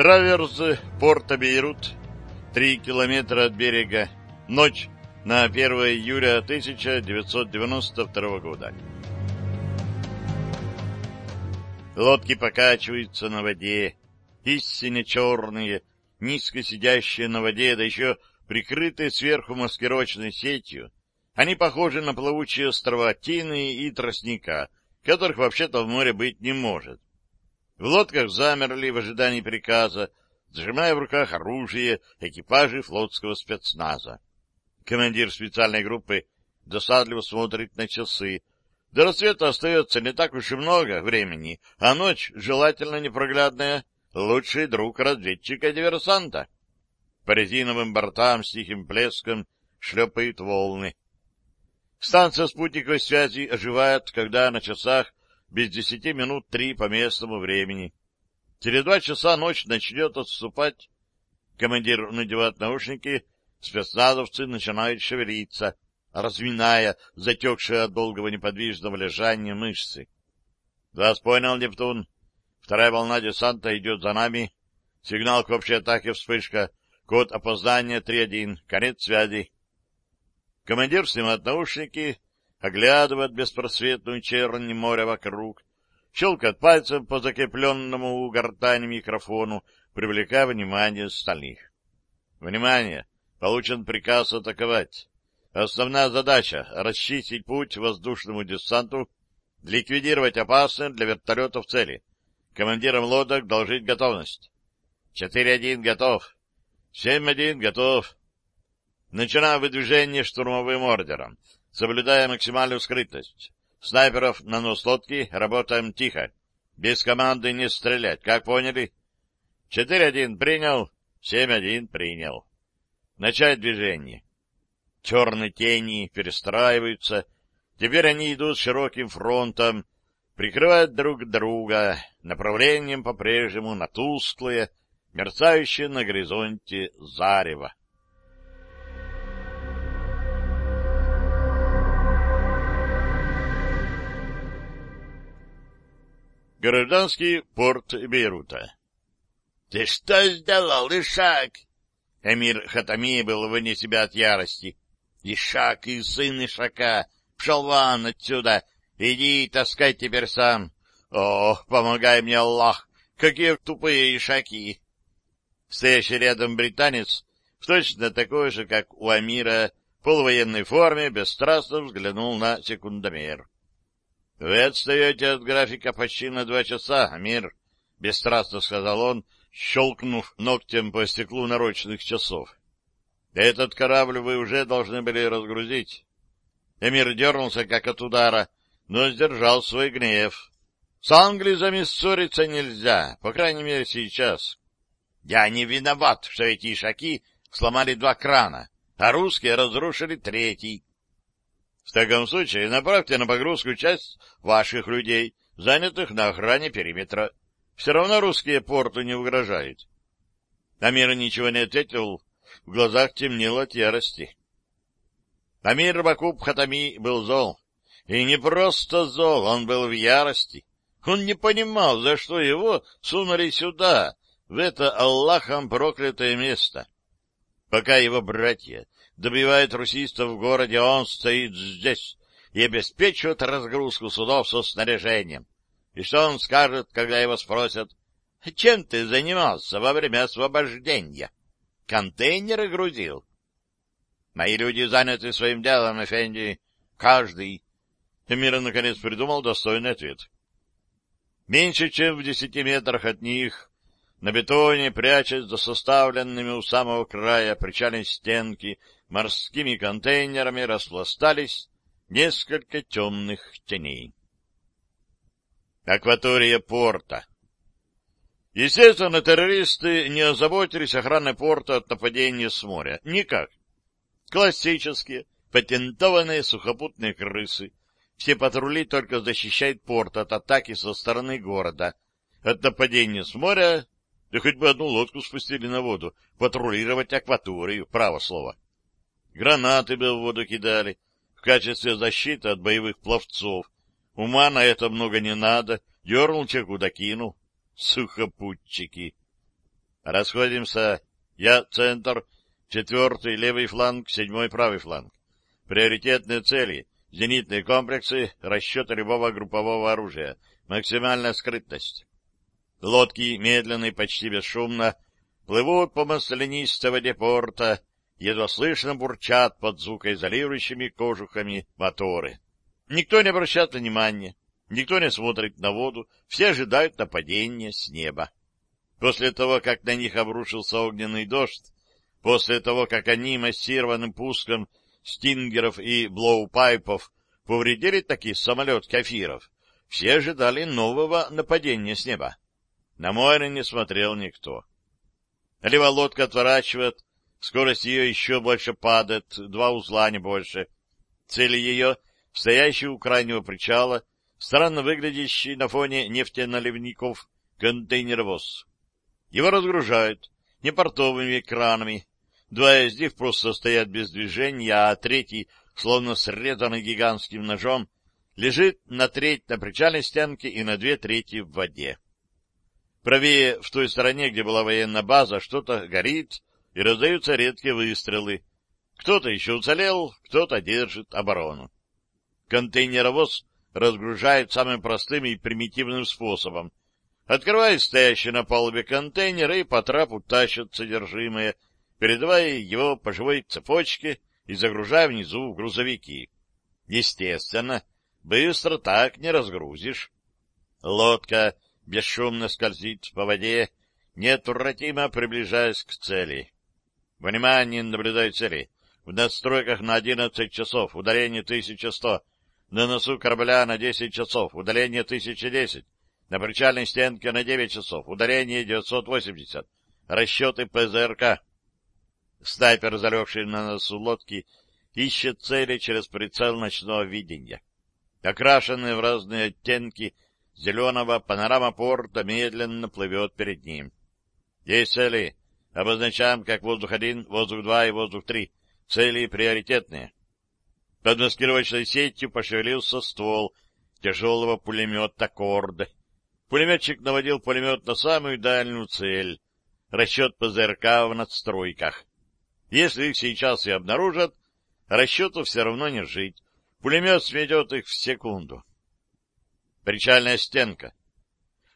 Траверс порта Бейрут, три километра от берега, ночь на 1 июля 1992 года. Лодки покачиваются на воде, истинно черные, низко сидящие на воде, да еще прикрытые сверху маскировочной сетью. Они похожи на плавучие острова тины и тростника, которых вообще-то в море быть не может. В лодках замерли в ожидании приказа, сжимая в руках оружие экипажи флотского спецназа. Командир специальной группы досадливо смотрит на часы. До рассвета остается не так уж и много времени, а ночь, желательно непроглядная, лучший друг разведчика-диверсанта. По резиновым бортам с тихим плеском шлепают волны. Станция спутниковой связи оживает, когда на часах без десяти минут три по местному времени. Через два часа ночь начнет отступать. Командир надевает наушники, спецназовцы начинают шевелиться, разминая затекшие от долгого неподвижного лежания мышцы. — Вас понял, Нептун. Вторая волна десанта идет за нами. Сигнал к общей атаке вспышка. Код опоздания 3-1. Конец связи. Командир снимает наушники, оглядывает беспросветную чернь моря вокруг, щелкает пальцем по закрепленному у гортани микрофону, привлекая внимание остальных. Внимание! Получен приказ атаковать. Основная задача — расчистить путь воздушному десанту, ликвидировать опасные для вертолетов цели. Командирам лодок должить готовность. 4-1 готов. 7-1 готов. Начинаем выдвижение штурмовым ордером соблюдая максимальную скрытность. Снайперов на нос лодки, работаем тихо. Без команды не стрелять, как поняли? 4-1 принял, 7-1 принял. Начать движение. Черные тени перестраиваются. Теперь они идут широким фронтом, прикрывают друг друга, направлением по-прежнему на тусклое, мерцающее на горизонте зарево. Гражданский порт Бейрута. — Ты что сделал, Ишак? Эмир Хатами был вне себя от ярости. — Ишак и сын Ишака, пшел отсюда, иди таскай теперь сам. О, помогай мне, Аллах, какие тупые Ишаки! Стоящий рядом британец, точно такой же, как у Амира, в полувоенной форме, бесстрастно взглянул на секундомер. — Вы отстаете от графика почти на два часа, Амир, — бесстрастно сказал он, щелкнув ногтем по стеклу наручных часов. — Этот корабль вы уже должны были разгрузить. Эмир дернулся, как от удара, но сдержал свой гнев. С англизами ссориться нельзя, по крайней мере, сейчас. Я не виноват, что эти ишаки сломали два крана, а русские разрушили третий. В таком случае направьте на погрузку часть ваших людей, занятых на охране периметра. Все равно русские порту не угрожают. Амир ничего не ответил, в глазах темнело от ярости. Амир Бакуб Хатами был зол. И не просто зол, он был в ярости. Он не понимал, за что его сунули сюда, в это Аллахом проклятое место. Пока его братья добивает русистов в городе, он стоит здесь и обеспечивает разгрузку судов со снаряжением. И что он скажет, когда его спросят, чем ты занимался во время освобождения? Контейнеры грузил? Мои люди заняты своим делом, Эфенди. Каждый. Эмир наконец придумал достойный ответ. Меньше чем в десяти метрах от них, на бетоне, прячась за составленными у самого края причальной стенки, морскими контейнерами распластались несколько темных теней. Акватория порта. Естественно, террористы не озаботились охраной порта от нападения с моря. Никак. Классические, патентованные сухопутные крысы. Все патрули только защищают порт от атаки со стороны города. От нападения с моря, да хоть бы одну лодку спустили на воду, патрулировать акваторию, право слово. Гранаты бы в воду кидали в качестве защиты от боевых пловцов. Ума на это много не надо. Дернул чеку, докинул. Сухопутчики. Расходимся. Я центр, четвертый левый фланг, седьмой правый фланг. Приоритетные цели — зенитные комплексы, расчеты любого группового оружия, максимальная скрытность. Лодки медленно и почти бесшумно плывут по маслянистой воде порта, едва слышно бурчат под звукоизолирующими кожухами моторы. Никто не обращает внимания, никто не смотрит на воду, все ожидают нападения с неба. После того, как на них обрушился огненный дождь, после того, как они массированным пуском стингеров и блоупайпов повредили такие самолет кафиров, все ожидали нового нападения с неба. На море не смотрел никто. Либо лодка отворачивает, скорость ее еще больше падает, два узла, не больше. Цели ее, стоящий у крайнего причала, странно выглядящий на фоне нефтеналивников контейнеровоз. Его разгружают не портовыми кранами. Два из них просто стоят без движения, а третий, словно срезанный гигантским ножом, лежит на треть на причальной стенке и на две трети в воде. Правее, в той стороне, где была военная база, что-то горит, и раздаются редкие выстрелы. Кто-то еще уцелел, кто-то держит оборону. Контейнеровоз разгружает самым простым и примитивным способом, Открывает стоящий на палубе контейнер и по трапу тащат содержимое, передавая его по живой цепочке и загружая внизу в грузовики. Естественно, быстро так не разгрузишь. Лодка бесшумно скользит по воде, неотвратимо приближаясь к цели. Внимание, наблюдаю цели. В настройках на 11 часов, удаление 1100. На носу корабля на 10 часов, удаление 1010. На причальной стенке на 9 часов. Ударение 980. Расчеты ПЗРК. Снайпер, залегший на носу лодки, ищет цели через прицел ночного видения. Окрашенные в разные оттенки зеленого панорама порта медленно плывет перед ним. Есть цели. Обозначаем как воздух-1, воздух-2 и воздух-3. Цели приоритетные. Под маскировочной сетью пошевелился ствол тяжелого пулемета «Корд». Пулеметчик наводил пулемет на самую дальнюю цель. Расчет ПЗРК в надстройках. Если их сейчас и обнаружат, расчету все равно не жить. Пулемет сметет их в секунду. Причальная стенка.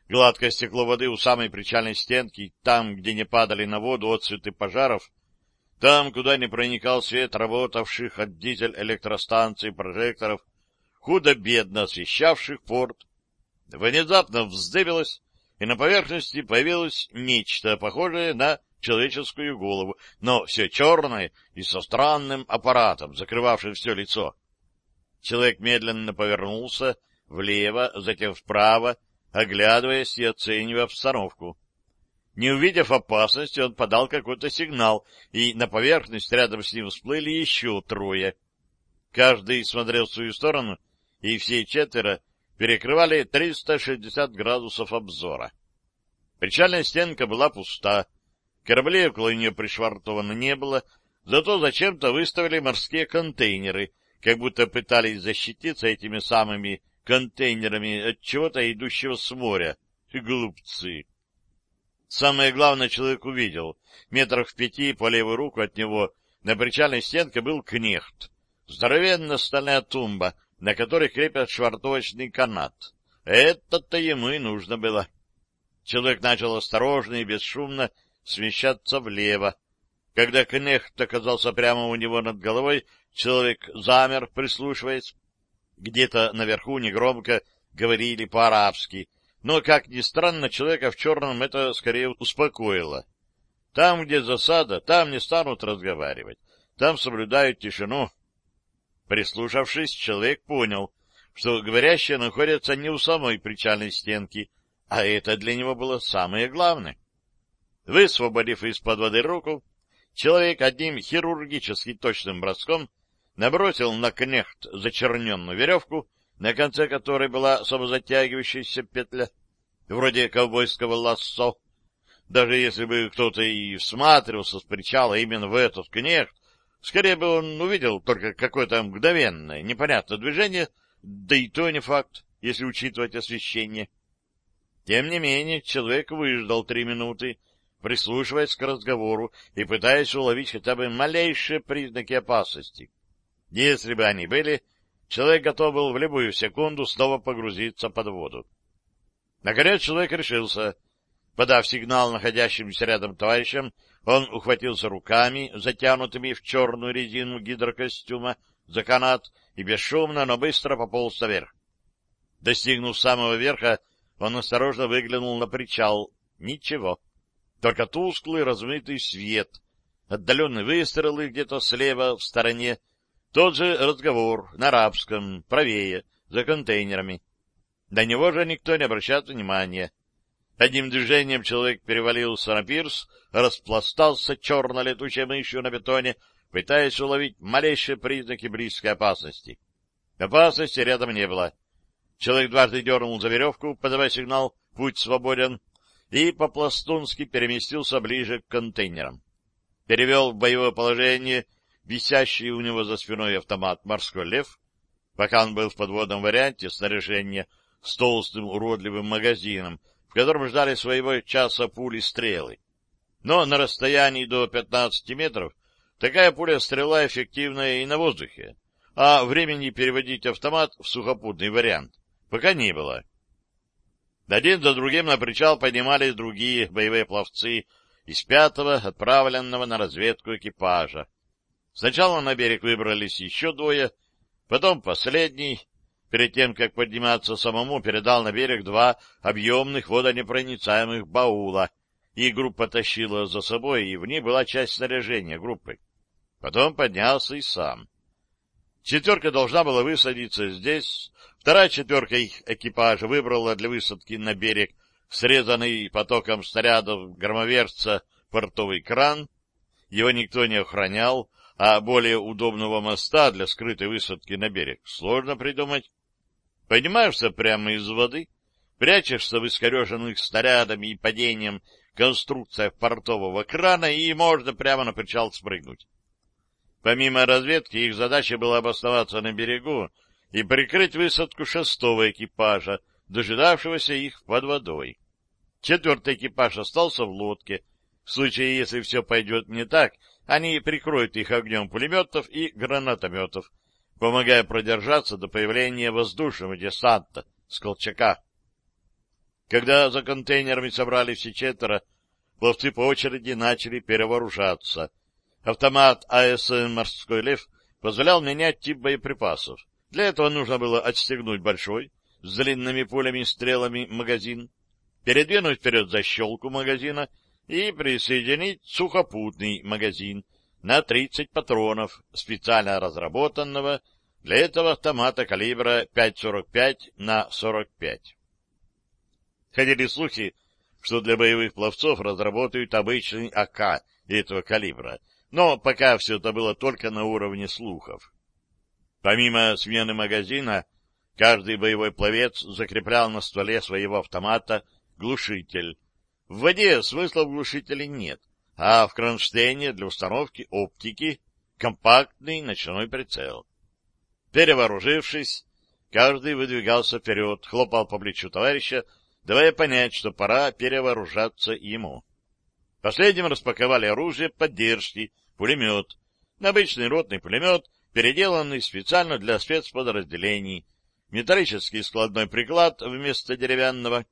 Гладкое стекло воды у самой причальной стенки, там, где не падали на воду отцветы пожаров, там, куда не проникал свет работавших от дизель-электростанций прожекторов, худо-бедно освещавших порт, внезапно вздыбилась, и на поверхности появилось нечто похожее на человеческую голову, но все черное и со странным аппаратом, закрывавшим все лицо. Человек медленно повернулся влево, затем вправо, оглядываясь и оценивая обстановку. Не увидев опасности, он подал какой-то сигнал, и на поверхность рядом с ним всплыли еще трое. Каждый смотрел в свою сторону, и все четверо перекрывали 360 градусов обзора. Причальная стенка была пуста, кораблей около нее пришвартовано не было, зато зачем-то выставили морские контейнеры, как будто пытались защититься этими самыми контейнерами от чего-то идущего с моря. Глупцы! Самое главное человек увидел. Метрах в пяти по левую руку от него на причальной стенке был кнехт. Здоровенная стальная тумба, на которой крепят швартовочный канат. Это-то ему и нужно было. Человек начал осторожно и бесшумно смещаться влево. Когда кнехт оказался прямо у него над головой, человек замер, прислушиваясь. Где-то наверху негромко говорили по-арабски, но, как ни странно, человека в черном это скорее успокоило. Там, где засада, там не станут разговаривать, там соблюдают тишину, Прислушавшись, человек понял, что говорящие находятся не у самой причальной стенки, а это для него было самое главное. Высвободив из-под воды руку, человек одним хирургически точным броском набросил на кнехт зачерненную веревку, на конце которой была самозатягивающаяся петля, вроде ковбойского лассо. Даже если бы кто-то и всматривался с причала именно в этот кнехт, Скорее бы он увидел только какое-то мгновенное, непонятное движение, да и то не факт, если учитывать освещение. Тем не менее, человек выждал три минуты, прислушиваясь к разговору и пытаясь уловить хотя бы малейшие признаки опасности. Если бы они были, человек готов был в любую секунду снова погрузиться под воду. Наконец человек решился. Подав сигнал находящимся рядом товарищам, он ухватился руками, затянутыми в черную резину гидрокостюма, за канат и бесшумно, но быстро пополз наверх. Достигнув самого верха, он осторожно выглянул на причал. Ничего. Только тусклый размытый свет, отдаленные выстрелы где-то слева в стороне, тот же разговор на арабском, правее, за контейнерами. До него же никто не обращает внимания. Одним движением человек перевалился на пирс, распластался черно-летучей мышью на бетоне, пытаясь уловить малейшие признаки близкой опасности. Опасности рядом не было. Человек дважды дернул за веревку, подавая сигнал «Путь свободен», и по-пластунски переместился ближе к контейнерам. Перевел в боевое положение висящий у него за спиной автомат «Морской лев», пока он был в подводном варианте снаряжения с толстым уродливым магазином, в котором ждали своего часа пули-стрелы. Но на расстоянии до 15 метров такая пуля-стрела эффективная и на воздухе, а времени переводить автомат в сухопутный вариант пока не было. Один за другим на причал поднимались другие боевые пловцы из пятого, отправленного на разведку экипажа. Сначала на берег выбрались еще двое, потом последний, перед тем, как подниматься самому, передал на берег два объемных водонепроницаемых баула, и группа тащила за собой, и в ней была часть снаряжения группы. Потом поднялся и сам. Четверка должна была высадиться здесь, вторая четверка их экипажа выбрала для высадки на берег срезанный потоком снарядов громоверца портовый кран, его никто не охранял, а более удобного моста для скрытой высадки на берег сложно придумать. Поднимаешься прямо из воды, прячешься в искореженных снарядами и падением конструкциях портового крана, и можно прямо на причал спрыгнуть. Помимо разведки, их задача была обосноваться на берегу и прикрыть высадку шестого экипажа, дожидавшегося их под водой. Четвертый экипаж остался в лодке. В случае, если все пойдет не так, они прикроют их огнем пулеметов и гранатометов, помогая продержаться до появления воздушного десанта с Колчака. Когда за контейнерами собрали все четверо, пловцы по очереди начали перевооружаться. Автомат АСМ «Морской лев» позволял менять тип боеприпасов. Для этого нужно было отстегнуть большой, с длинными пулями и стрелами магазин, передвинуть вперед защелку магазина и присоединить сухопутный магазин на 30 патронов, специально разработанного для этого автомата калибра 5,45 на 45. Ходили слухи, что для боевых пловцов разработают обычный АК этого калибра, но пока все это было только на уровне слухов. Помимо смены магазина, каждый боевой пловец закреплял на стволе своего автомата глушитель, в воде смысла в глушителе нет, а в кронштейне для установки оптики компактный ночной прицел. Перевооружившись, каждый выдвигался вперед, хлопал по плечу товарища, давая понять, что пора перевооружаться ему. Последним распаковали оружие поддержки, пулемет, обычный ротный пулемет, переделанный специально для спецподразделений, металлический складной приклад вместо деревянного,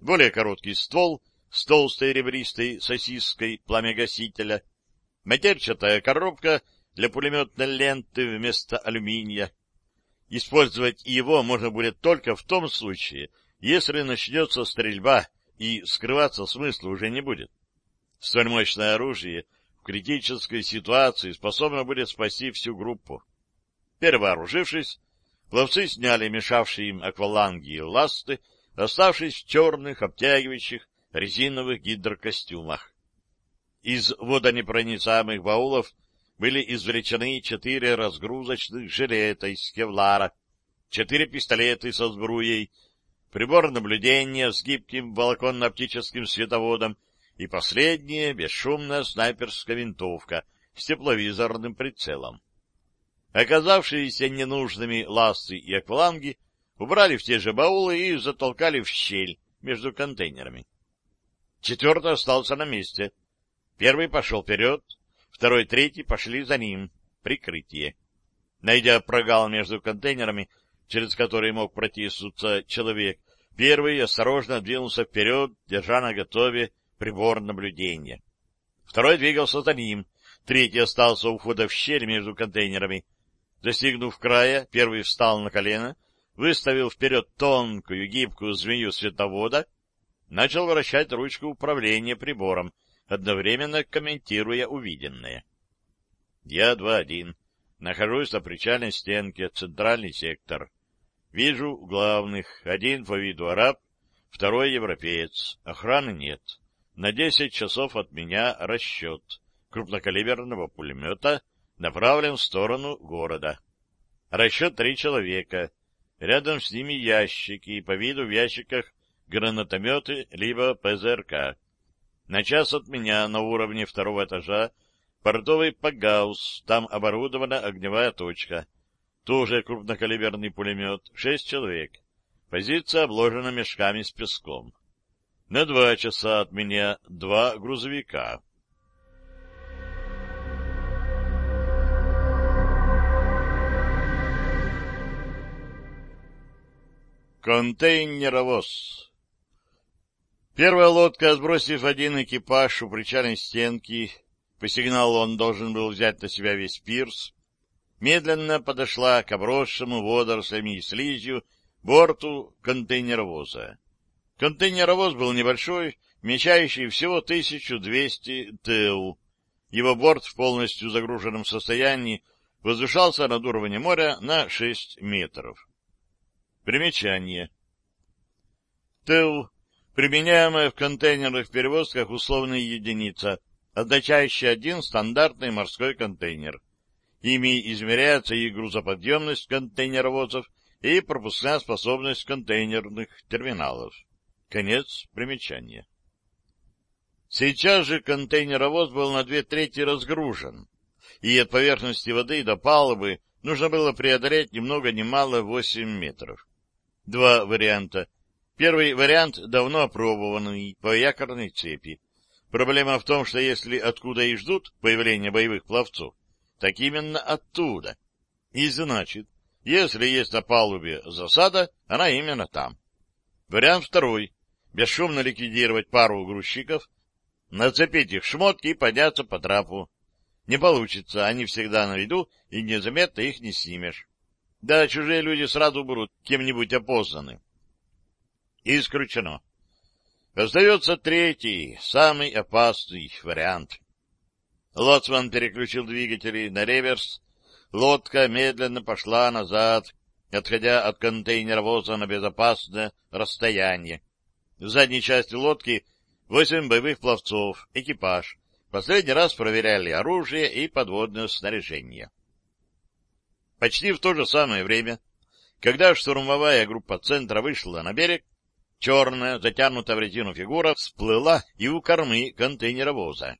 более короткий ствол с толстой ребристой сосиской пламегасителя, матерчатая коробка для пулеметной ленты вместо алюминия. Использовать его можно будет только в том случае, если начнется стрельба, и скрываться смысла уже не будет. Столь мощное оружие в критической ситуации способно будет спасти всю группу. Перевооружившись, пловцы сняли мешавшие им акваланги и ласты, оставшись в черных, обтягивающих, резиновых гидрокостюмах. Из водонепроницаемых баулов были извлечены четыре разгрузочных жилета из кевлара, четыре пистолеты со сбруей, прибор наблюдения с гибким волоконно-оптическим световодом и последняя бесшумная снайперская винтовка с тепловизорным прицелом. Оказавшиеся ненужными ласты и акваланги убрали в те же баулы и затолкали в щель между контейнерами. Четвертый остался на месте. Первый пошел вперед, второй, третий пошли за ним. Прикрытие. Найдя прогал между контейнерами, через который мог протиснуться человек, первый осторожно двинулся вперед, держа на готове прибор наблюдения. Второй двигался за ним, третий остался у входа в щель между контейнерами. Достигнув края, первый встал на колено, выставил вперед тонкую гибкую змею световода, начал вращать ручку управления прибором, одновременно комментируя увиденное. Я два один. Нахожусь на причальной стенке, центральный сектор. Вижу главных. Один по виду араб, второй европеец. Охраны нет. На десять часов от меня расчет крупнокалиберного пулемета направлен в сторону города. Расчет три человека. Рядом с ними ящики, по виду в ящиках гранатометы либо ПЗРК. На час от меня на уровне второго этажа портовый Пагаус, там оборудована огневая точка. Тоже крупнокалиберный пулемет, шесть человек. Позиция обложена мешками с песком. На два часа от меня два грузовика. Контейнеровоз Первая лодка, сбросив один экипаж у причальной стенки, по сигналу он должен был взять на себя весь пирс, медленно подошла к обросшему водорослями и слизью борту контейнеровоза. Контейнеровоз был небольшой, вмещающий всего 1200 ТУ. Его борт в полностью загруженном состоянии возвышался над уровнем моря на 6 метров. Примечание. ТУ, применяемая в контейнерных перевозках условная единица, означающая один стандартный морской контейнер. Ими измеряется и грузоподъемность контейнеровозов, и пропускная способность контейнерных терминалов. Конец примечания. Сейчас же контейнеровоз был на две трети разгружен, и от поверхности воды до палубы нужно было преодолеть ни много ни мало восемь метров. Два варианта. Первый вариант давно опробованный по якорной цепи. Проблема в том, что если откуда и ждут появления боевых пловцов, так именно оттуда. И значит, если есть на палубе засада, она именно там. Вариант второй бесшумно ликвидировать пару грузчиков, нацепить их шмотки и подняться по трапу. Не получится, они всегда на виду, и незаметно их не снимешь. Да, чужие люди сразу будут кем-нибудь опознаны. Исключено. Остается третий, самый опасный вариант. Лоцман переключил двигатели на реверс. Лодка медленно пошла назад, отходя от контейнеровоза на безопасное расстояние. В задней части лодки восемь боевых пловцов, экипаж. Последний раз проверяли оружие и подводное снаряжение. Почти в то же самое время, когда штурмовая группа центра вышла на берег, черная, затянутая в резину фигура всплыла и у кормы контейнеровоза.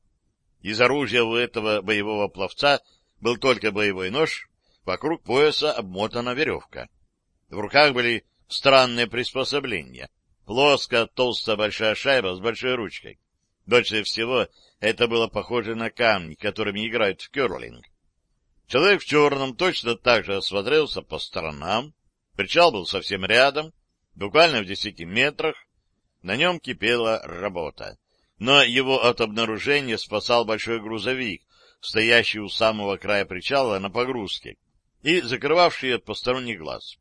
Из оружия у этого боевого пловца был только боевой нож, вокруг пояса обмотана веревка. В руках были странные приспособления. Плоская, толстая большая шайба с большой ручкой. Больше всего это было похоже на камни, которыми играют в керлинг. Человек в черном точно так же осмотрелся по сторонам. Причал был совсем рядом, буквально в десяти метрах. На нем кипела работа. Но его от обнаружения спасал большой грузовик, стоящий у самого края причала на погрузке и закрывавший от посторонних глаз.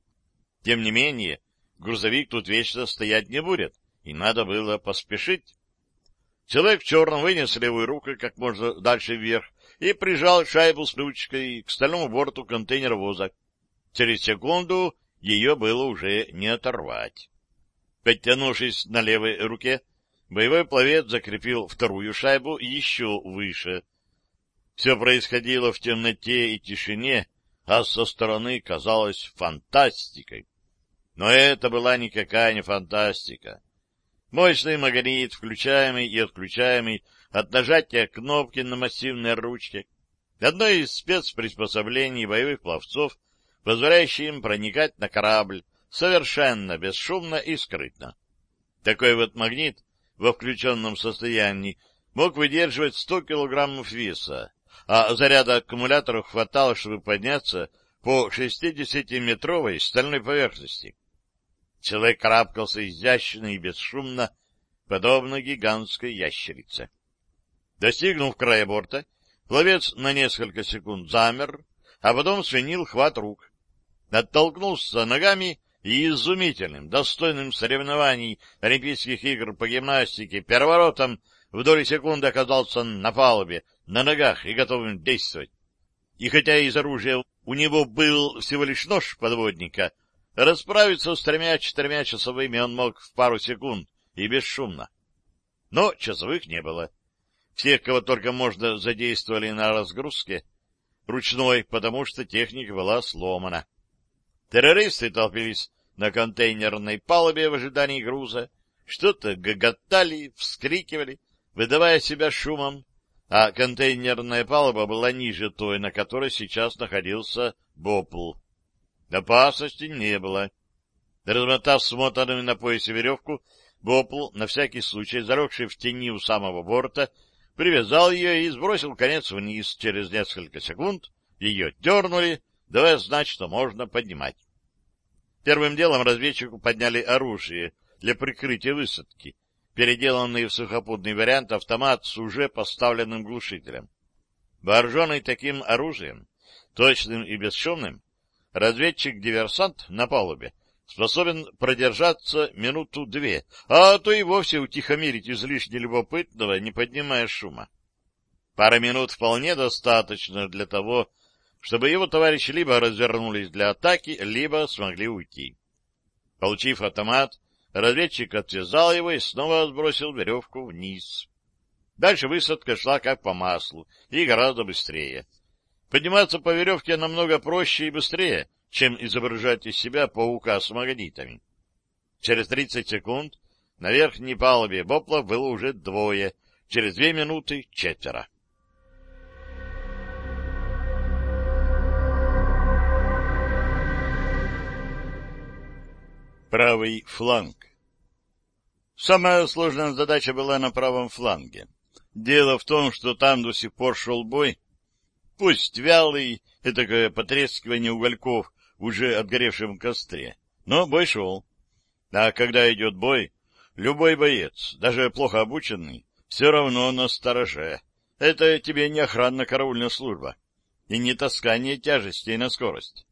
Тем не менее, грузовик тут вечно стоять не будет, и надо было поспешить. Человек в черном вынес левую руку как можно дальше вверх и прижал шайбу с ручкой к стальному борту контейнеровоза. Через секунду ее было уже не оторвать. Подтянувшись на левой руке, боевой пловец закрепил вторую шайбу еще выше. Все происходило в темноте и тишине, а со стороны казалось фантастикой. Но это была никакая не фантастика. Мощный магнит, включаемый и отключаемый от нажатия кнопки на массивной ручке. Одно из спецприспособлений боевых пловцов, позволяющее им проникать на корабль совершенно бесшумно и скрытно. Такой вот магнит во включенном состоянии мог выдерживать 100 килограммов веса, а заряда аккумуляторов хватало, чтобы подняться по 60-метровой стальной поверхности. Человек карабкался изящно и бесшумно, подобно гигантской ящерице. Достигнув края борта, пловец на несколько секунд замер, а потом свинил хват рук. Оттолкнулся ногами и изумительным, достойным соревнований Олимпийских игр по гимнастике переворотом в доли секунды оказался на палубе, на ногах и готовым действовать. И хотя из оружия у него был всего лишь нож подводника, расправиться с тремя-четырьмя часовыми он мог в пару секунд и бесшумно. Но часовых не было. Всех, кого только можно, задействовали на разгрузке, ручной, потому что техника была сломана. Террористы толпились на контейнерной палубе в ожидании груза, что-то гоготали, вскрикивали, выдавая себя шумом, а контейнерная палуба была ниже той, на которой сейчас находился Бопл. Опасности не было. Размотав смотанную на поясе веревку, Бопл, на всякий случай заросший в тени у самого борта, привязал ее и сбросил конец вниз. Через несколько секунд ее дернули, давая знать, что можно поднимать. Первым делом разведчику подняли оружие для прикрытия высадки, переделанный в сухопутный вариант автомат с уже поставленным глушителем. Вооруженный таким оружием, точным и бесшумным, разведчик-диверсант на палубе способен продержаться минуту-две, а то и вовсе утихомирить излишне любопытного, не поднимая шума. Пара минут вполне достаточно для того, чтобы его товарищи либо развернулись для атаки, либо смогли уйти. Получив автомат, Разведчик отвязал его и снова сбросил веревку вниз. Дальше высадка шла как по маслу и гораздо быстрее. Подниматься по веревке намного проще и быстрее, чем изображать из себя паука с магнитами. Через тридцать секунд на верхней палубе Бопла было уже двое, через две минуты — четверо. Правый фланг Самая сложная задача была на правом фланге. Дело в том, что там до сих пор шел бой, пусть вялый, и такое потрескивание угольков в уже отгоревшем костре, но бой шел. А когда идет бой, любой боец, даже плохо обученный, все равно на стороже. Это тебе не охранно-караульная служба и не таскание тяжестей на скорость.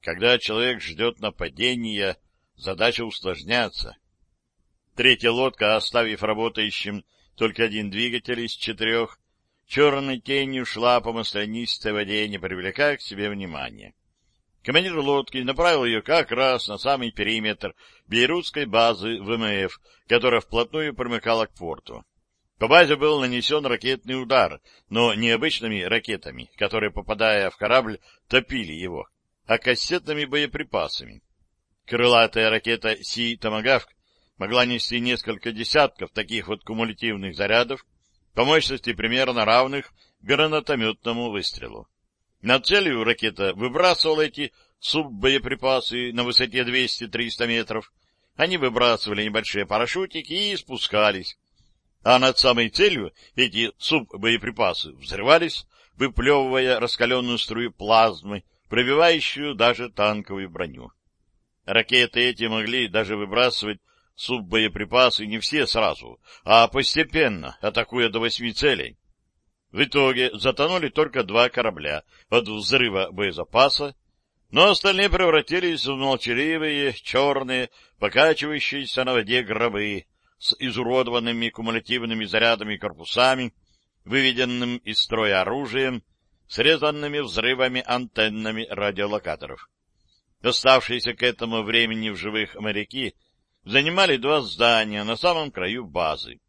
Когда человек ждет нападения, задача усложняется. Третья лодка, оставив работающим только один двигатель из четырех, черной тенью шла по маслянистой воде, не привлекая к себе внимания. Командир лодки направил ее как раз на самый периметр бейрутской базы ВМФ, которая вплотную примыкала к порту. По базе был нанесен ракетный удар, но не обычными ракетами, которые, попадая в корабль, топили его, а кассетными боеприпасами. Крылатая ракета «Си-Томагавк» могла нести несколько десятков таких вот кумулятивных зарядов по мощности примерно равных гранатометному выстрелу. На целью ракета выбрасывала эти суббоеприпасы на высоте 200-300 метров. Они выбрасывали небольшие парашютики и спускались. А над самой целью эти суббоеприпасы взрывались, выплевывая раскаленную струю плазмы, пробивающую даже танковую броню. Ракеты эти могли даже выбрасывать суббоеприпасы не все сразу, а постепенно, атакуя до восьми целей. В итоге затонули только два корабля от взрыва боезапаса, но остальные превратились в молчаливые, черные, покачивающиеся на воде гробы с изуродованными кумулятивными зарядами корпусами, выведенным из строя оружием, срезанными взрывами антеннами радиолокаторов. Оставшиеся к этому времени в живых моряки — занимали два здания на самом краю базы.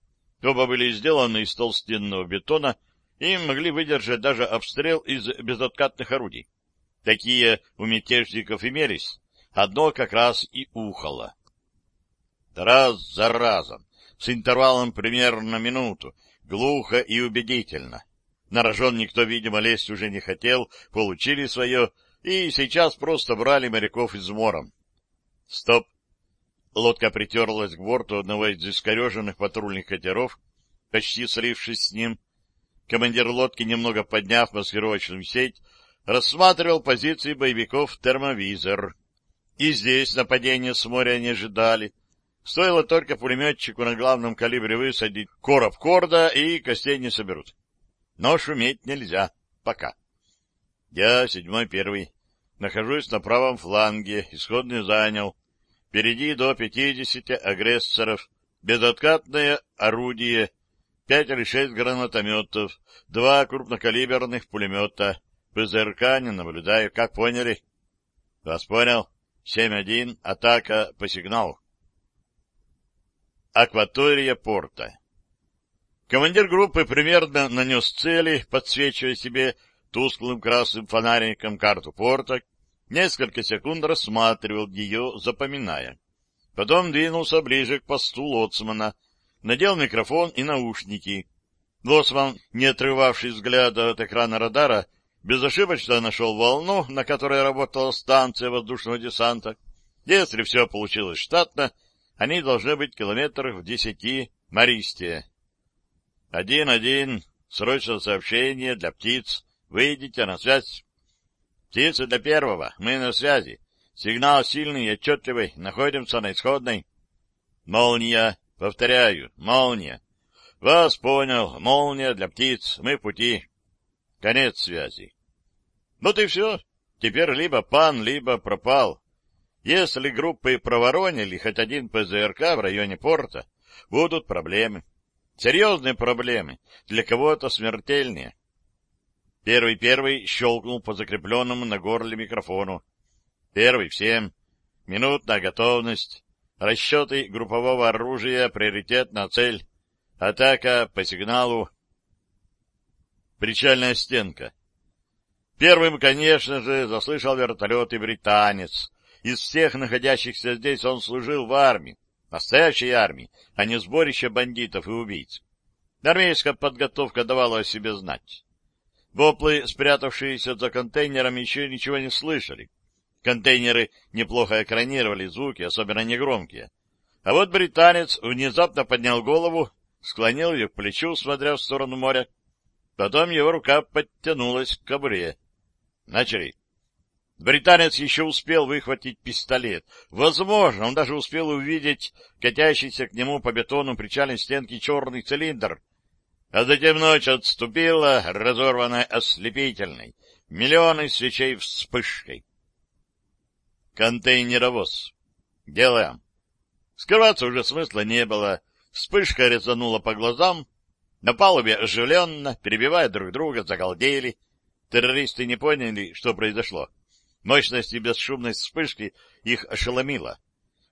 Оба были сделаны из толстенного бетона и могли выдержать даже обстрел из безоткатных орудий. Такие у мятежников имелись, одно как раз и ухало. Раз за разом, с интервалом примерно минуту, глухо и убедительно. На никто, видимо, лезть уже не хотел, получили свое, и сейчас просто брали моряков измором. Стоп! Лодка притерлась к борту одного из искореженных патрульных катеров, почти слившись с ним. Командир лодки, немного подняв маскировочную сеть, рассматривал позиции боевиков термовизор. И здесь нападения с моря не ожидали. Стоило только пулеметчику на главном калибре высадить короб корда, и костей не соберут. Но шуметь нельзя. Пока. Я седьмой первый. Нахожусь на правом фланге, исходный занял. Впереди до пятидесяти агрессоров, безоткатное орудие, пять или шесть гранатометов, два крупнокалиберных пулемета. ПЗРК не наблюдаю, как поняли? Вас понял. Семь один. атака по сигналу. Акватория порта. Командир группы примерно нанес цели, подсвечивая себе тусклым красным фонариком карту порта, несколько секунд рассматривал ее, запоминая. Потом двинулся ближе к посту лоцмана, надел микрофон и наушники. Лоцман, не отрывавший взгляда от экрана радара, безошибочно нашел волну, на которой работала станция воздушного десанта. Если все получилось штатно, они должны быть километрах в десяти Мористия. Один-один, срочное сообщение для птиц. Выйдите на связь. Птицы для первого, мы на связи. Сигнал сильный и отчетливый, находимся на исходной. Молния, повторяю, молния. Вас понял, молния для птиц, мы в пути. Конец связи. Вот и все. Теперь либо пан, либо пропал. Если группы проворонили хоть один ПЗРК в районе порта, будут проблемы. Серьезные проблемы, для кого-то смертельные. Первый-первый щелкнул по закрепленному на горле микрофону. Первый всем. Минутная готовность. Расчеты группового оружия, приоритетная цель. Атака по сигналу. Причальная стенка. Первым, конечно же, заслышал вертолет и британец. Из всех находящихся здесь он служил в армии, настоящей армии, а не сборище бандитов и убийц. Армейская подготовка давала о себе знать. Воплы, спрятавшиеся за контейнерами, еще ничего не слышали. Контейнеры неплохо экранировали звуки, особенно негромкие. А вот британец внезапно поднял голову, склонил ее к плечу, смотря в сторону моря. Потом его рука подтянулась к кобуре. Начали. Британец еще успел выхватить пистолет. Возможно, он даже успел увидеть катящийся к нему по бетону причальной стенки черный цилиндр. А затем ночь отступила, разорванная ослепительной, миллионы свечей вспышкой. Контейнеровоз. Делаем. Скрываться уже смысла не было. Вспышка резанула по глазам. На палубе оживленно, перебивая друг друга, загалдели. Террористы не поняли, что произошло. Мощность и бесшумность вспышки их ошеломила.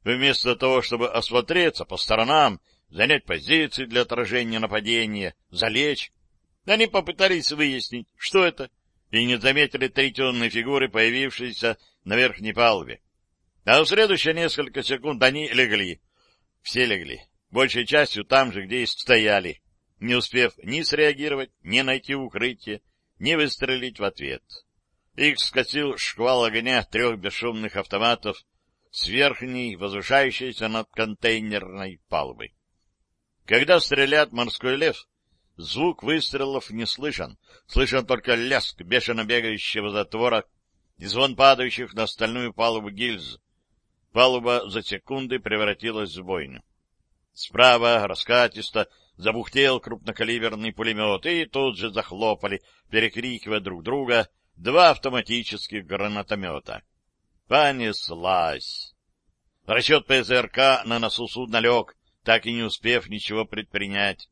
Вместо того, чтобы осмотреться по сторонам, занять позиции для отражения нападения, залечь, они попытались выяснить, что это, и не заметили три темные фигуры, появившиеся на верхней палубе. А в следующие несколько секунд они легли. Все легли. Большей частью там же, где и стояли, не успев ни среагировать, ни найти укрытие, ни выстрелить в ответ. Их скосил шквал огня трех бесшумных автоматов с верхней, возвышающейся над контейнерной палубой. Когда стрелят морской лев, звук выстрелов не слышен, слышен только лязг бешено бегающего затвора и звон падающих на стальную палубу гильз. Палуба за секунды превратилась в бойню. Справа раскатисто забухтел крупнокалиберный пулемет, и тут же захлопали, перекрикивая друг друга, два автоматических гранатомета. Понеслась. Расчет ПЗРК на носу судна лег, так и не успев ничего предпринять.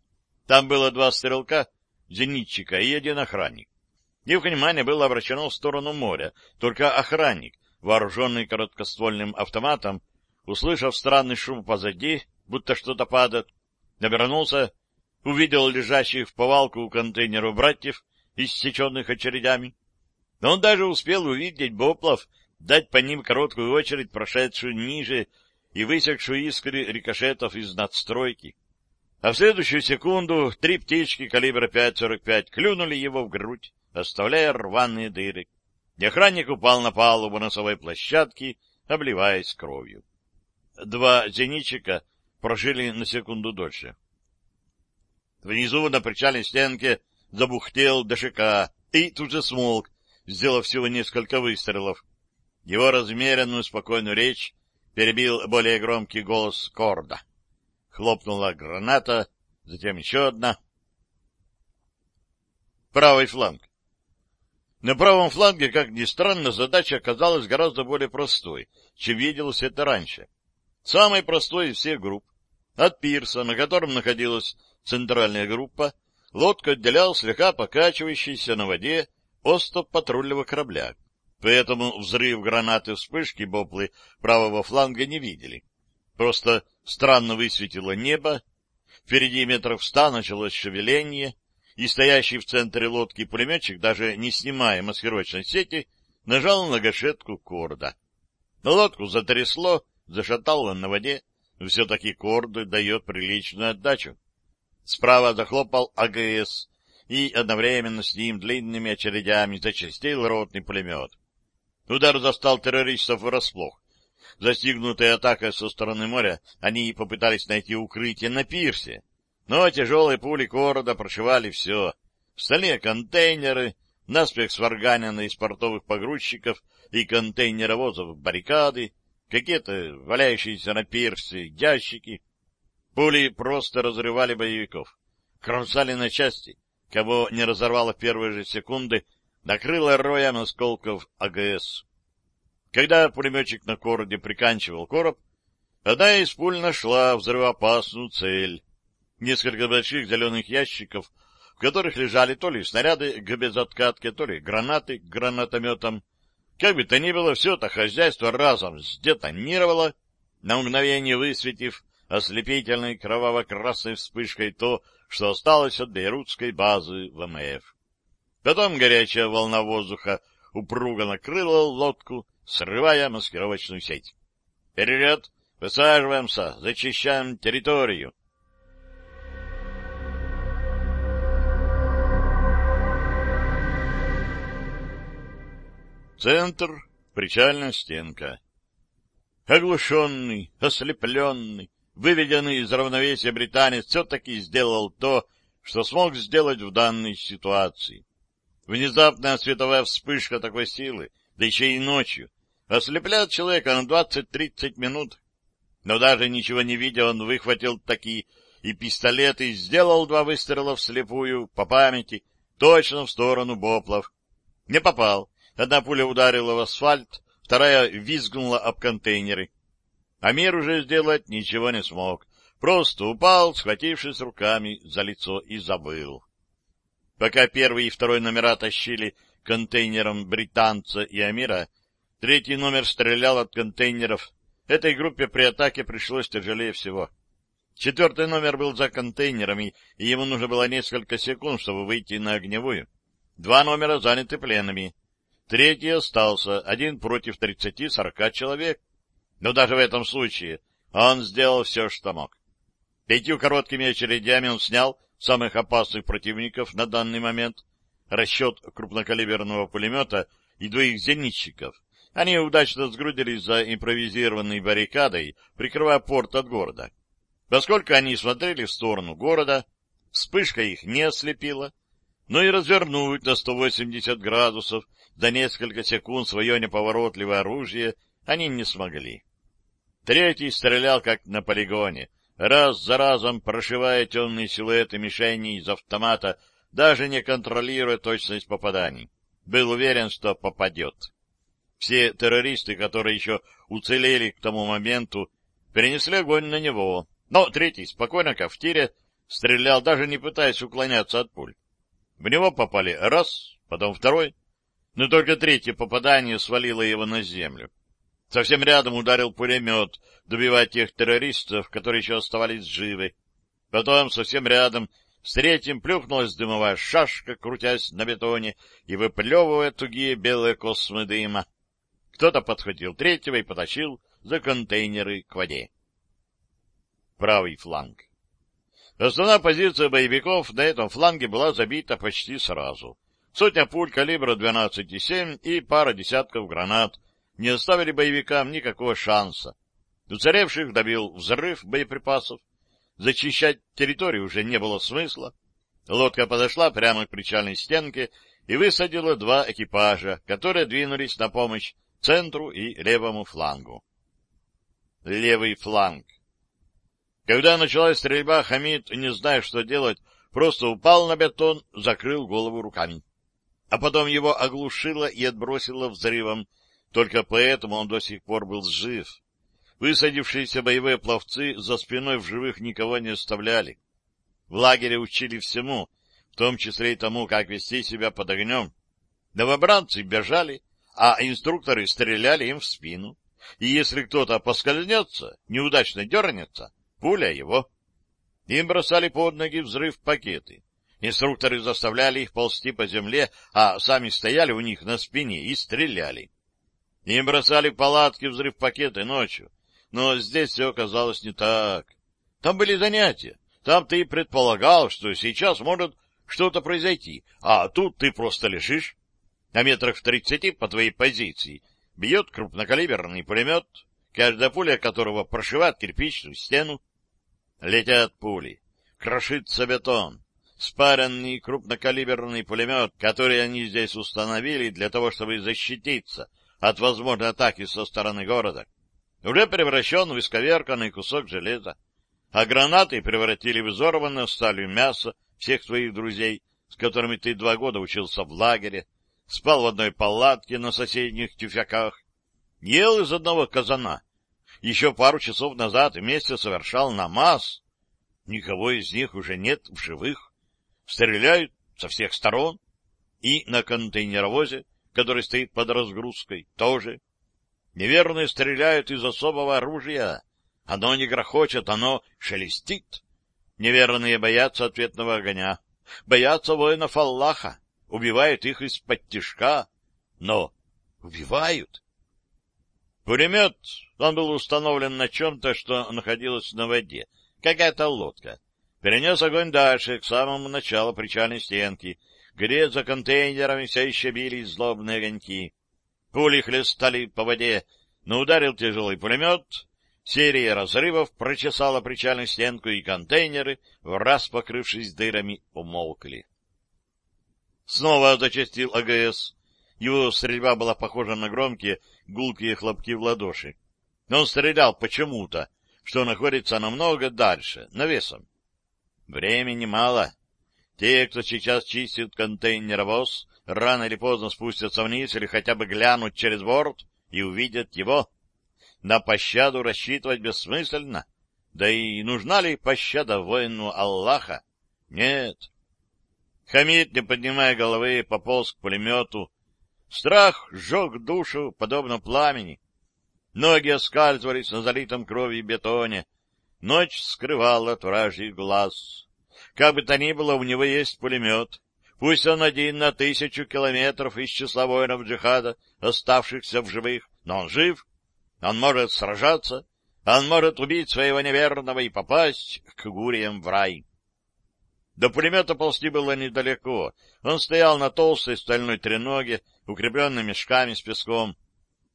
Там было два стрелка, зенитчика и один охранник. Их внимание было обращено в сторону моря. Только охранник, вооруженный короткоствольным автоматом, услышав странный шум позади, будто что-то падает, обернулся, увидел лежащих в повалку у контейнера братьев, иссеченных очередями, но он даже успел увидеть Боплов, дать по ним короткую очередь, прошедшую ниже и высекшую искры рикошетов из надстройки. А в следующую секунду три птички калибра 5,45 клюнули его в грудь, оставляя рваные дыры. И охранник упал на палубу носовой площадки, обливаясь кровью. Два зенитчика прожили на секунду дольше. Внизу на причальной стенке забухтел ДШК и тут же смолк, сделав всего несколько выстрелов. Его размеренную спокойную речь перебил более громкий голос Корда. Хлопнула граната, затем еще одна. Правый фланг. На правом фланге, как ни странно, задача оказалась гораздо более простой, чем виделось это раньше. Самой простой из всех групп. От пирса, на котором находилась центральная группа, лодка отделял слегка покачивающийся на воде остов патрульного корабля. Поэтому взрыв гранаты вспышки боплы правого фланга не видели. Просто странно высветило небо, впереди метров ста началось шевеление, и стоящий в центре лодки пулеметчик, даже не снимая маскировочной сети, нажал на гашетку корда. Лодку затрясло, зашатало на воде, все-таки корды дает приличную отдачу. Справа захлопал АГС, и одновременно с ним длинными очередями зачастил ротный пулемет. Удар застал террористов врасплох. Застигнутые атакой со стороны моря, они попытались найти укрытие на пирсе, но тяжелые пули города прошивали все. Стальные контейнеры, наспех сварганенные из портовых погрузчиков и контейнеровозов баррикады, какие-то валяющиеся на пирсе ящики. Пули просто разрывали боевиков, кромсали на части, кого не разорвало в первые же секунды, накрыло роем осколков АГС. Когда пулеметчик на короде приканчивал короб, одна из пуль нашла взрывоопасную цель несколько больших зеленых ящиков, в которых лежали то ли снаряды к безоткатке, то ли гранаты к гранатометам. Как бы то ни было, все это хозяйство разом сдетонировало, на мгновение высветив ослепительной кроваво-красной вспышкой то, что осталось от бейрутской базы ВМФ. Потом горячая волна воздуха упруго накрыла лодку, срывая маскировочную сеть. «Вперед! Высаживаемся! Зачищаем территорию!» Центр, причальная стенка. Оглушенный, ослепленный, выведенный из равновесия британец все-таки сделал то, что смог сделать в данной ситуации. Внезапная световая вспышка такой силы, да еще и ночью, ослепляет человека на 20-30 минут. Но даже ничего не видя, он выхватил такие и пистолет и сделал два выстрела вслепую, по памяти, точно в сторону Боплов. Не попал, Одна пуля ударила в асфальт, вторая визгнула об контейнеры. Амир уже сделать ничего не смог. Просто упал, схватившись руками за лицо, и забыл. Пока первый и второй номера тащили контейнером британца и Амира, третий номер стрелял от контейнеров. Этой группе при атаке пришлось тяжелее всего. Четвертый номер был за контейнерами, и ему нужно было несколько секунд, чтобы выйти на огневую. Два номера заняты пленными. Третий остался, один против тридцати-сорока человек. Но даже в этом случае он сделал все, что мог. Пятью короткими очередями он снял самых опасных противников на данный момент, расчет крупнокалиберного пулемета и двоих зенитчиков. Они удачно сгрудились за импровизированной баррикадой, прикрывая порт от города. Поскольку они смотрели в сторону города, вспышка их не ослепила, но и развернуть на 180 градусов за несколько секунд свое неповоротливое оружие они не смогли. Третий стрелял, как на полигоне, раз за разом прошивая темные силуэты мишеней из автомата, даже не контролируя точность попаданий. Был уверен, что попадет. Все террористы, которые еще уцелели к тому моменту, перенесли огонь на него, но третий спокойно, как в тире, стрелял, даже не пытаясь уклоняться от пуль. В него попали раз, потом второй, но только третье попадание свалило его на землю. Совсем рядом ударил пулемет, добивая тех террористов, которые еще оставались живы. Потом совсем рядом с третьим плюхнулась дымовая шашка, крутясь на бетоне и выплевывая тугие белые космы дыма. Кто-то подхватил третьего и потащил за контейнеры к воде. Правый фланг. Основная позиция боевиков на этом фланге была забита почти сразу. Сотня пуль калибра 12,7 и пара десятков гранат не оставили боевикам никакого шанса. Уцаревших добил взрыв боеприпасов. Зачищать территорию уже не было смысла. Лодка подошла прямо к причальной стенке и высадила два экипажа, которые двинулись на помощь центру и левому флангу. Левый фланг. Когда началась стрельба, Хамид, не зная, что делать, просто упал на бетон, закрыл голову руками. А потом его оглушило и отбросило взрывом. Только поэтому он до сих пор был жив. Высадившиеся боевые пловцы за спиной в живых никого не оставляли. В лагере учили всему, в том числе и тому, как вести себя под огнем. Новобранцы бежали, а инструкторы стреляли им в спину. И если кто-то поскользнется, неудачно дернется, пуля его. Им бросали под ноги взрыв-пакеты. Инструкторы заставляли их ползти по земле, а сами стояли у них на спине и стреляли. Им бросали палатки взрыв-пакеты ночью. Но здесь все оказалось не так. Там были занятия. Там ты предполагал, что сейчас может что-то произойти, а тут ты просто лежишь. А метрах в тридцати по твоей позиции бьет крупнокалиберный пулемет, каждая пуля которого прошивает кирпичную стену. Летят пули, крошится бетон. Спаренный крупнокалиберный пулемет, который они здесь установили для того, чтобы защититься от возможной атаки со стороны города, уже превращен в исковерканный кусок железа, а гранаты превратили в изорванное сталью мясо всех твоих друзей, с которыми ты два года учился в лагере, спал в одной палатке на соседних тюфяках, ел из одного казана. Еще пару часов назад вместе совершал намаз. Никого из них уже нет в живых. Стреляют со всех сторон. И на контейнеровозе, который стоит под разгрузкой, тоже. Неверные стреляют из особого оружия. Оно не грохочет, оно шелестит. Неверные боятся ответного огня. Боятся воинов Аллаха убивают их из-под тишка, но убивают. Пулемет, он был установлен на чем-то, что находилось на воде, какая-то лодка. Перенес огонь дальше, к самому началу причальной стенки, где за контейнерами все еще бились злобные огоньки. Пули хлестали по воде, но ударил тяжелый пулемет, серия разрывов прочесала причальную стенку, и контейнеры, в раз покрывшись дырами, умолкли. Снова зачастил АГС. Его стрельба была похожа на громкие, гулкие хлопки в ладоши. Но он стрелял почему-то, что находится намного дальше, навесом. Времени мало. Те, кто сейчас чистит контейнеровоз, рано или поздно спустятся вниз или хотя бы глянут через борт и увидят его. На пощаду рассчитывать бессмысленно. Да и нужна ли пощада воину Аллаха? Нет. Хамид, не поднимая головы, пополз к пулемету. Страх сжег душу, подобно пламени. Ноги оскальзывались на залитом кровью бетоне. Ночь скрывала от вражьих глаз. Как бы то ни было, у него есть пулемет. Пусть он один на тысячу километров из числа воинов джихада, оставшихся в живых, но он жив. Он может сражаться, он может убить своего неверного и попасть к гуриям в рай. До пулемета ползти было недалеко. Он стоял на толстой стальной треноге, укрепленной мешками с песком.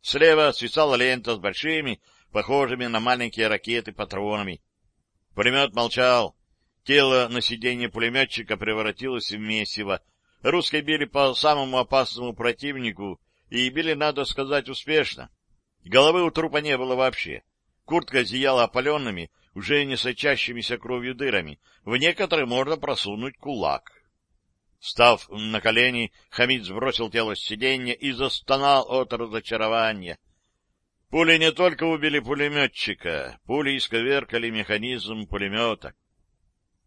Слева свисала лента с большими, похожими на маленькие ракеты, патронами. Пулемет молчал. Тело на сиденье пулеметчика превратилось в месиво. Русские били по самому опасному противнику, и били, надо сказать, успешно. Головы у трупа не было вообще. Куртка зияла опаленными, уже не сочащимися кровью дырами. В некоторые можно просунуть кулак. Став на колени, Хамид сбросил тело с сиденья и застонал от разочарования. Пули не только убили пулеметчика, пули исковеркали механизм пулемета.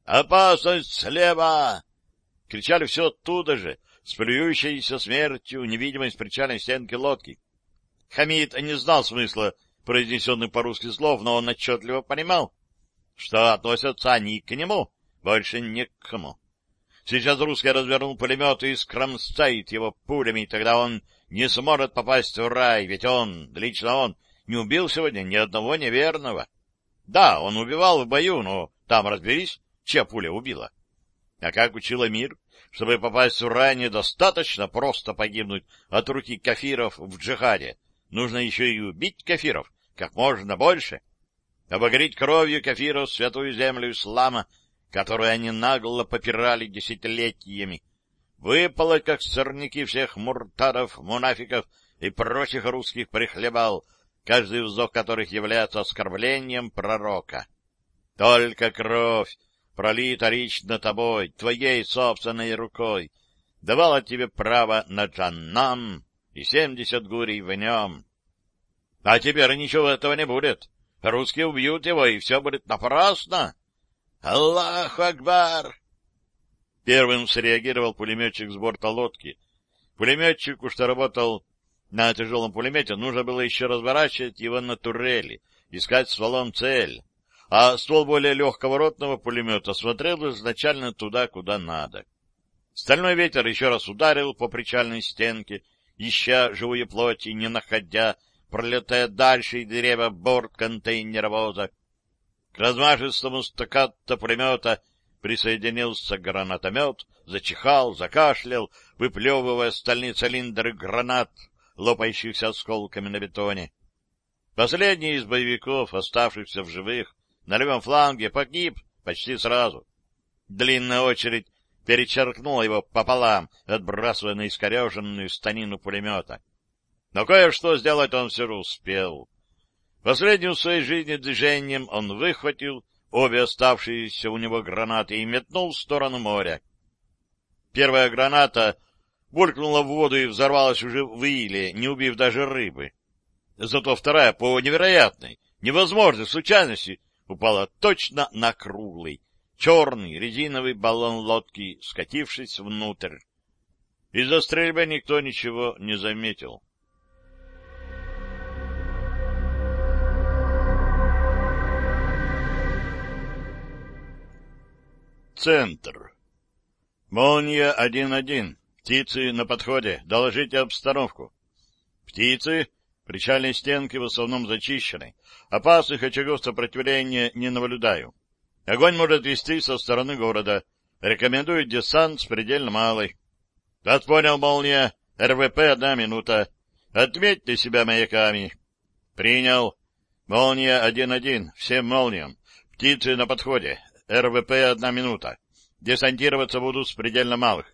«Опасность слева!» — кричали все оттуда же, с смертью, невидимой с причальной стенки лодки. Хамид не знал смысла произнесенных по-русски слов, но он отчетливо понимал, что относятся они к нему, больше не к кому. Сейчас русский развернул пулемет и скромстает его пулями, и тогда он не сможет попасть в рай, ведь он, лично он, не убил сегодня ни одного неверного. Да, он убивал в бою, но там разберись, чья пуля убила. А как учила мир, чтобы попасть в рай, недостаточно просто погибнуть от руки кафиров в джихаде. Нужно еще и убить кафиров, как можно больше, обогреть кровью кефиру святую землю ислама, которую они нагло попирали десятилетиями, выпало, как сорняки всех муртадов, мунафиков и прочих русских прихлебал, каждый вздох которых является оскорблением пророка. Только кровь, пролита лично тобой, твоей собственной рукой, давала тебе право на джаннам и семьдесят гурий в нем. А теперь ничего этого не будет. Русские убьют его, и все будет напрасно. Аллаху Акбар! Первым среагировал пулеметчик с борта лодки. Пулеметчику, что работал на тяжелом пулемете, нужно было еще разворачивать его на турели, искать стволом цель. А ствол более легкого ротного пулемета смотрел изначально туда, куда надо. Стальной ветер еще раз ударил по причальной стенке, ища живую плоть и не находя, пролетая дальше и древа борт контейнеровоза. К размашистому стаккато пулемета присоединился гранатомет, зачихал, закашлял, выплевывая стальные цилиндры гранат, лопающихся осколками на бетоне. Последний из боевиков, оставшихся в живых, на левом фланге погиб почти сразу. Длинная очередь перечеркнула его пополам, отбрасывая на искореженную станину пулемета. Но кое-что сделать он все же успел. Последним в своей жизни движением он выхватил обе оставшиеся у него гранаты и метнул в сторону моря. Первая граната булькнула в воду и взорвалась уже в иле, не убив даже рыбы. Зато вторая, по невероятной, невозможной случайности, упала точно на круглый, черный резиновый баллон лодки, скатившись внутрь. Из-за стрельбы никто ничего не заметил. Центр. Молния 1-1. Птицы на подходе. Доложите обстановку. Птицы. Причальные стенки в основном зачищены. Опасных очагов сопротивления не наблюдаю. Огонь может вести со стороны города. Рекомендую десант с предельно малой. Как понял, молния. РВП одна минута. Отметьте себя маяками. Принял. Молния 1-1. Всем молниям. Птицы на подходе. РВП одна минута. Десантироваться буду с предельно малых.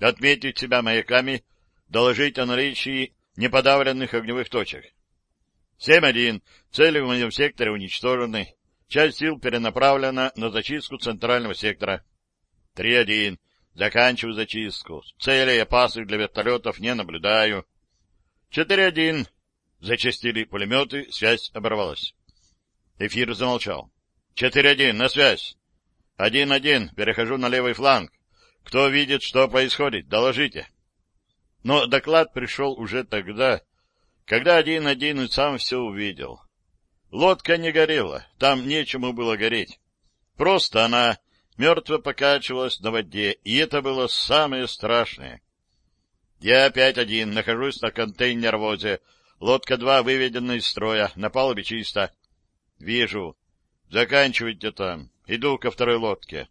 Отметить себя маяками, доложить о наличии неподавленных огневых точек. 7-1. Цели в моем секторе уничтожены. Часть сил перенаправлена на зачистку центрального сектора. 3-1. Заканчиваю зачистку. Целей опасных для вертолетов не наблюдаю. 4-1. Зачастили пулеметы, связь оборвалась. Эфир замолчал. 4-1, на связь. Один-один, перехожу на левый фланг. Кто видит, что происходит, доложите. Но доклад пришел уже тогда, когда один-один и сам все увидел. Лодка не горела, там нечему было гореть. Просто она мертво покачивалась на воде, и это было самое страшное. Я опять один, нахожусь на контейнер-возе. Лодка два выведена из строя, на палубе чисто. Вижу. Заканчивайте там. Иду ко второй лодке.